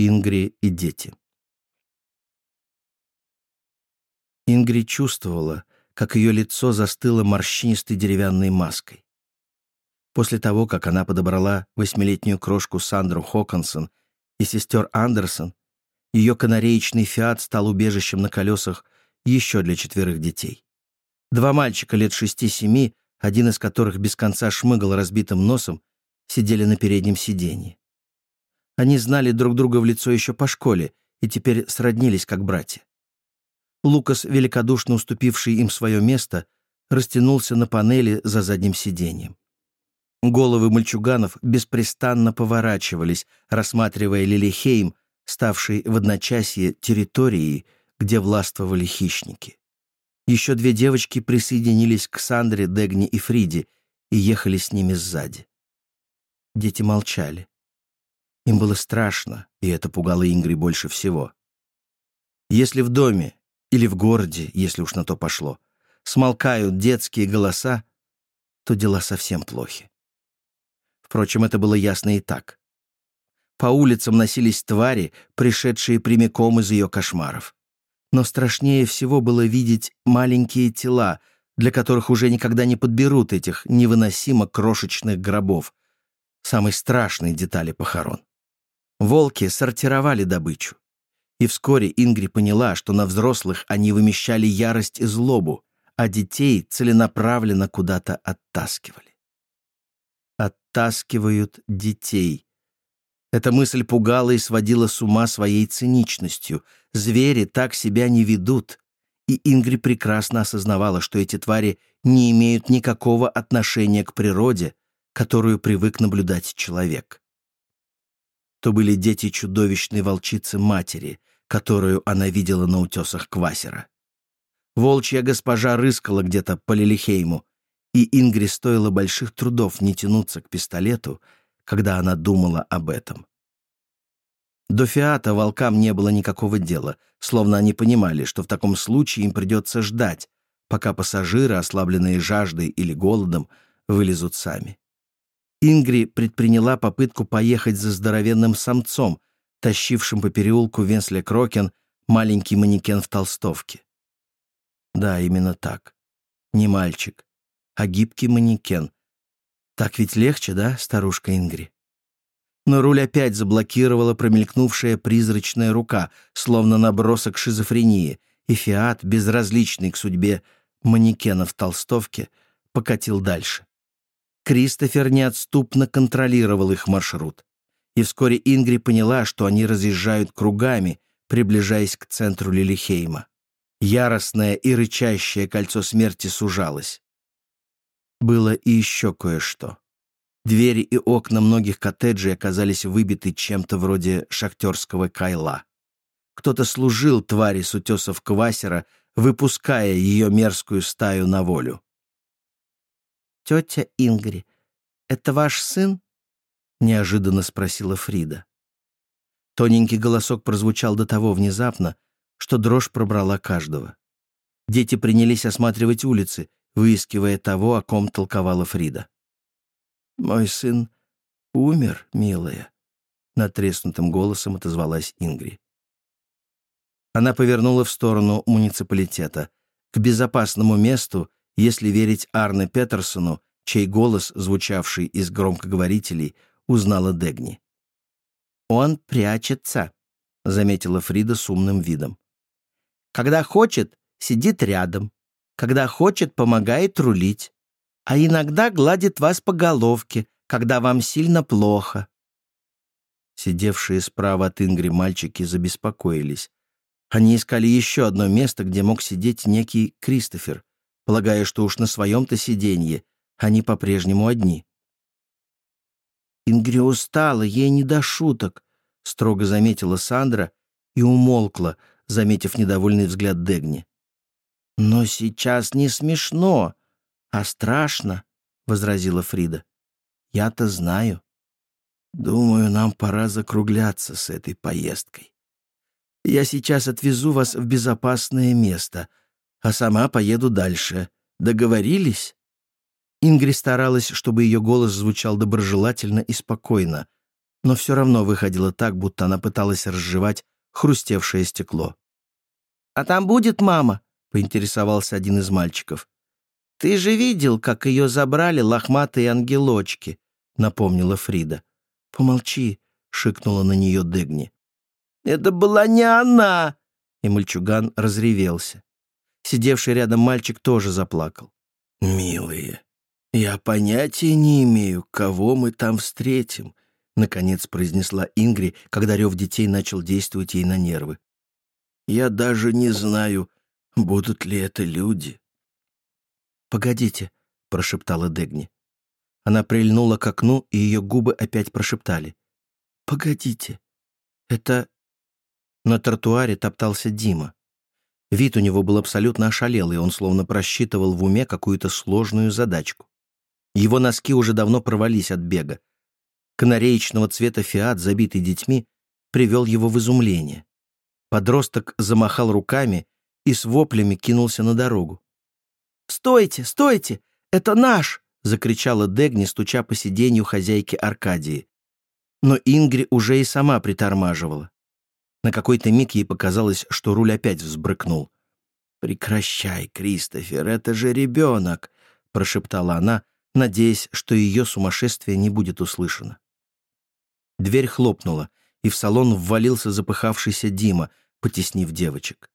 Ингри и дети. Ингри чувствовала, как ее лицо застыло морщинистой деревянной маской. После того, как она подобрала восьмилетнюю крошку Сандру Хоконсон и сестер Андерсон, ее канареечный «Фиат» стал убежищем на колесах еще для четверых детей. Два мальчика лет шести-семи, один из которых без конца шмыгал разбитым носом, сидели на переднем сиденье. Они знали друг друга в лицо еще по школе и теперь сроднились как братья. Лукас, великодушно уступивший им свое место, растянулся на панели за задним сиденьем. Головы мальчуганов беспрестанно поворачивались, рассматривая Лилихейм, ставший в одночасье территорией, где властвовали хищники. Еще две девочки присоединились к Сандре, Дегне и Фриде и ехали с ними сзади. Дети молчали. Им было страшно, и это пугало Ингри больше всего. Если в доме или в городе, если уж на то пошло, смолкают детские голоса, то дела совсем плохи. Впрочем, это было ясно и так. По улицам носились твари, пришедшие прямиком из ее кошмаров. Но страшнее всего было видеть маленькие тела, для которых уже никогда не подберут этих невыносимо крошечных гробов, самой страшной детали похорон. Волки сортировали добычу. И вскоре Ингри поняла, что на взрослых они вымещали ярость и злобу, а детей целенаправленно куда-то оттаскивали. Оттаскивают детей. Эта мысль пугала и сводила с ума своей циничностью. Звери так себя не ведут. И Ингри прекрасно осознавала, что эти твари не имеют никакого отношения к природе, которую привык наблюдать человек. То были дети чудовищной волчицы-матери, которую она видела на утесах Квасера. Волчья госпожа рыскала где-то по Лилихейму, и Ингри стоило больших трудов не тянуться к пистолету, когда она думала об этом. До Фиата волкам не было никакого дела, словно они понимали, что в таком случае им придется ждать, пока пассажиры, ослабленные жаждой или голодом, вылезут сами. Ингри предприняла попытку поехать за здоровенным самцом, тащившим по переулку Венсле Крокен маленький манекен в толстовке. Да, именно так. Не мальчик, а гибкий манекен. Так ведь легче, да, старушка Ингри? Но руль опять заблокировала промелькнувшая призрачная рука, словно набросок шизофрении, и Фиат, безразличный к судьбе манекена в толстовке, покатил дальше. Кристофер неотступно контролировал их маршрут. И вскоре Ингри поняла, что они разъезжают кругами, приближаясь к центру Лилихейма. Яростное и рычащее кольцо смерти сужалось. Было и еще кое-что. Двери и окна многих коттеджей оказались выбиты чем-то вроде шахтерского кайла. Кто-то служил твари с утесов Квасера, выпуская ее мерзкую стаю на волю. «Тетя Ингри, это ваш сын?» — неожиданно спросила Фрида. Тоненький голосок прозвучал до того внезапно, что дрожь пробрала каждого. Дети принялись осматривать улицы, выискивая того, о ком толковала Фрида. «Мой сын умер, милая», — натреснутым голосом отозвалась Ингри. Она повернула в сторону муниципалитета, к безопасному месту, если верить Арне Петерсону, чей голос, звучавший из громкоговорителей, узнала Дегни. «Он прячется», — заметила Фрида с умным видом. «Когда хочет, сидит рядом. Когда хочет, помогает рулить. А иногда гладит вас по головке, когда вам сильно плохо». Сидевшие справа от Ингри мальчики забеспокоились. Они искали еще одно место, где мог сидеть некий Кристофер, полагая, что уж на своем-то сиденье они по-прежнему одни. «Ингри устала, ей не до шуток», — строго заметила Сандра и умолкла, заметив недовольный взгляд Дегни. «Но сейчас не смешно, а страшно», — возразила Фрида. «Я-то знаю». «Думаю, нам пора закругляться с этой поездкой. Я сейчас отвезу вас в безопасное место, а сама поеду дальше. Договорились?» Ингри старалась, чтобы ее голос звучал доброжелательно и спокойно, но все равно выходило так, будто она пыталась разжевать хрустевшее стекло. «А там будет мама?» — поинтересовался один из мальчиков. «Ты же видел, как ее забрали лохматые ангелочки», — напомнила Фрида. «Помолчи», — шикнула на нее Дегни. «Это была не она!» И мальчуган разревелся. Сидевший рядом мальчик тоже заплакал. «Милые, я понятия не имею, кого мы там встретим», — наконец произнесла Ингри, когда рев детей начал действовать ей на нервы. «Я даже не знаю, будут ли это люди». «Погодите», — прошептала Дегни. Она прильнула к окну, и ее губы опять прошептали. «Погодите, это...» На тротуаре топтался Дима. Вид у него был абсолютно ошалелый, он словно просчитывал в уме какую-то сложную задачку. Его носки уже давно провались от бега. Канареечного цвета фиат, забитый детьми, привел его в изумление. Подросток замахал руками и с воплями кинулся на дорогу. «Стойте, стойте! Это наш!» — закричала Дегни, стуча по сиденью хозяйки Аркадии. Но Ингри уже и сама притормаживала. На какой-то миг ей показалось, что руль опять взбрыкнул. «Прекращай, Кристофер, это же ребенок!» — прошептала она, надеясь, что ее сумасшествие не будет услышано. Дверь хлопнула, и в салон ввалился запыхавшийся Дима, потеснив девочек.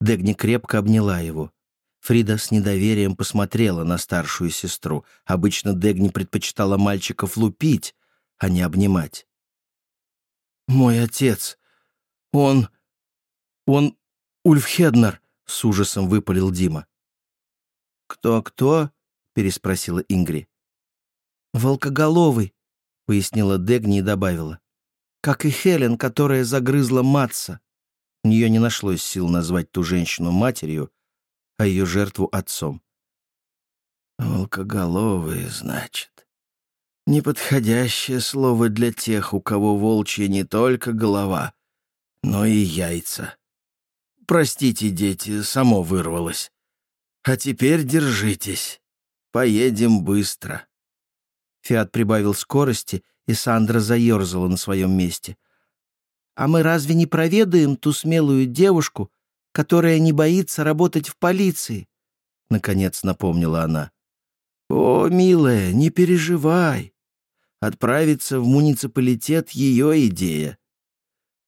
Дегни крепко обняла его. Фрида с недоверием посмотрела на старшую сестру. Обычно Дегни предпочитала мальчиков лупить, а не обнимать. «Мой отец!» «Он... он... Ульф Хеднер!» — с ужасом выпалил Дима. «Кто-кто?» — переспросила Ингри. «Волкоголовый», — пояснила Дегни и добавила. «Как и Хелен, которая загрызла Матса». У нее не нашлось сил назвать ту женщину матерью, а ее жертву отцом. «Волкоголовые, значит. Неподходящее слово для тех, у кого волчья не только голова, но и яйца. Простите, дети, само вырвалось. А теперь держитесь. Поедем быстро. Фиат прибавил скорости, и Сандра заерзала на своем месте. «А мы разве не проведаем ту смелую девушку, которая не боится работать в полиции?» Наконец напомнила она. «О, милая, не переживай. Отправиться в муниципалитет — ее идея.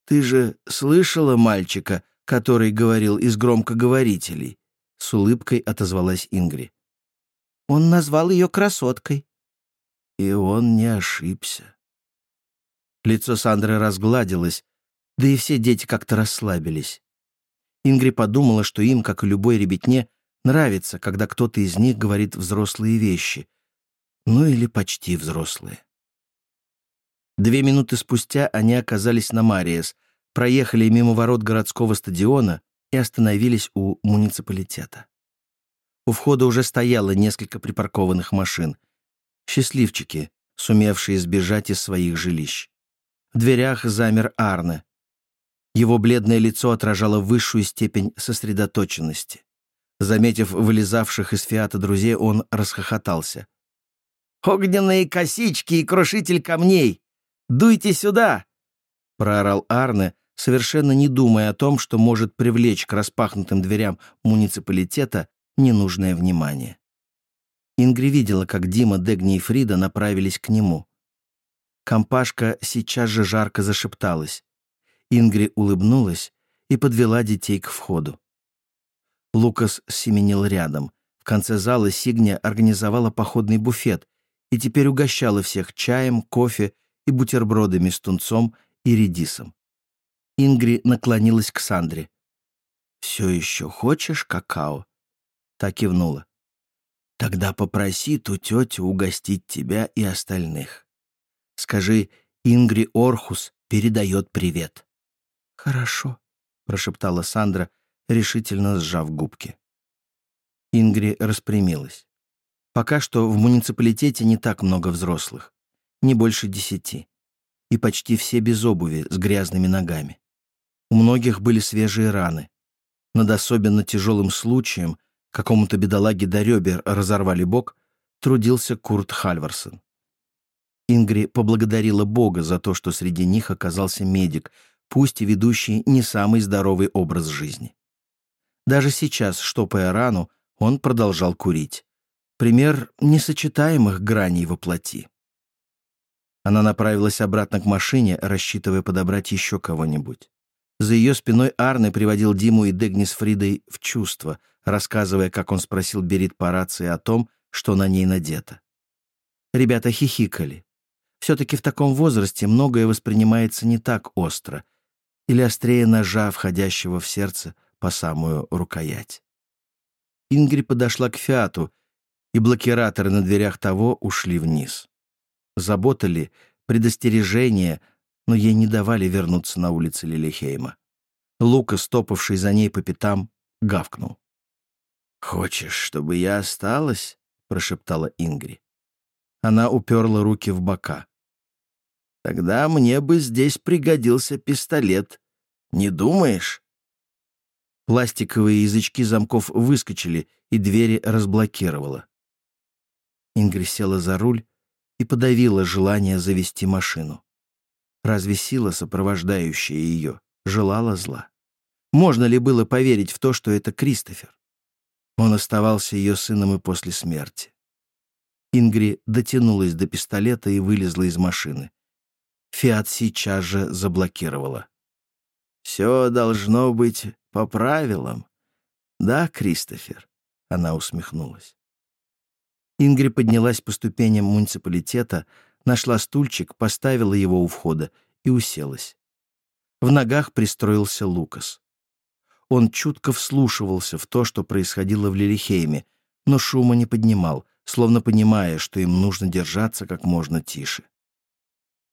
«Ты же слышала мальчика, который говорил из громкоговорителей?» С улыбкой отозвалась Ингри. «Он назвал ее красоткой». И он не ошибся. Лицо Сандры разгладилось, да и все дети как-то расслабились. Ингри подумала, что им, как и любой ребятне, нравится, когда кто-то из них говорит взрослые вещи. Ну или почти взрослые. Две минуты спустя они оказались на Мариес, проехали мимо ворот городского стадиона и остановились у муниципалитета. У входа уже стояло несколько припаркованных машин. Счастливчики, сумевшие сбежать из своих жилищ. В дверях замер Арне. Его бледное лицо отражало высшую степень сосредоточенности. Заметив вылезавших из фиата друзей, он расхохотался. «Огненные косички и крушитель камней! Дуйте сюда!» — проорал Арне, совершенно не думая о том, что может привлечь к распахнутым дверям муниципалитета ненужное внимание. Ингри видела, как Дима, Дегни и Фрида направились к нему. Компашка сейчас же жарко зашепталась. Ингри улыбнулась и подвела детей к входу. Лукас семенил рядом. В конце зала Сигня организовала походный буфет и теперь угощала всех чаем, кофе и бутербродами с тунцом и редисом. Ингри наклонилась к Сандре. «Все еще хочешь какао?» Та кивнула. «Тогда попроси ту тетю угостить тебя и остальных. Скажи, Ингри Орхус передает привет». «Хорошо», — прошептала Сандра, решительно сжав губки. Ингри распрямилась. Пока что в муниципалитете не так много взрослых не больше десяти. И почти все без обуви, с грязными ногами. У многих были свежие раны. Над особенно тяжелым случаем, какому-то бедолаге до ребер разорвали бок, трудился Курт Хальварсон. Ингри поблагодарила Бога за то, что среди них оказался медик, пусть и ведущий не самый здоровый образ жизни. Даже сейчас, штопая рану, он продолжал курить. Пример несочетаемых граней во плоти. Она направилась обратно к машине, рассчитывая подобрать еще кого-нибудь. За ее спиной Арне приводил Диму и Дегни с Фридой в чувство, рассказывая, как он спросил Берит по рации о том, что на ней надето. Ребята хихикали. Все-таки в таком возрасте многое воспринимается не так остро, или острее ножа, входящего в сердце по самую рукоять. Ингри подошла к «Фиату», и блокираторы на дверях того ушли вниз. Заботали, предостережения, но ей не давали вернуться на улицы Лилихейма. Лука, стопавший за ней по пятам, гавкнул. «Хочешь, чтобы я осталась?» — прошептала Ингри. Она уперла руки в бока. «Тогда мне бы здесь пригодился пистолет. Не думаешь?» Пластиковые язычки замков выскочили, и двери разблокировала. Ингри села за руль и подавила желание завести машину. Разве сила, сопровождающая ее, желала зла? Можно ли было поверить в то, что это Кристофер? Он оставался ее сыном и после смерти. Ингри дотянулась до пистолета и вылезла из машины. Фиат сейчас же заблокировала. «Все должно быть по правилам. Да, Кристофер?» Она усмехнулась. Ингри поднялась по ступеням муниципалитета, нашла стульчик, поставила его у входа и уселась. В ногах пристроился Лукас. Он чутко вслушивался в то, что происходило в Лилихейме, но шума не поднимал, словно понимая, что им нужно держаться как можно тише.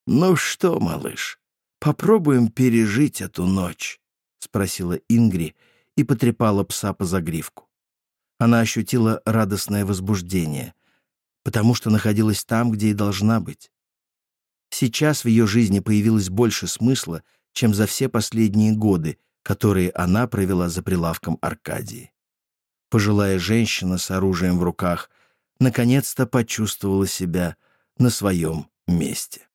«Ну что, малыш, попробуем пережить эту ночь?» — спросила Ингри и потрепала пса по загривку. Она ощутила радостное возбуждение, потому что находилась там, где и должна быть. Сейчас в ее жизни появилось больше смысла, чем за все последние годы, которые она провела за прилавком Аркадии. Пожилая женщина с оружием в руках наконец-то почувствовала себя на своем месте.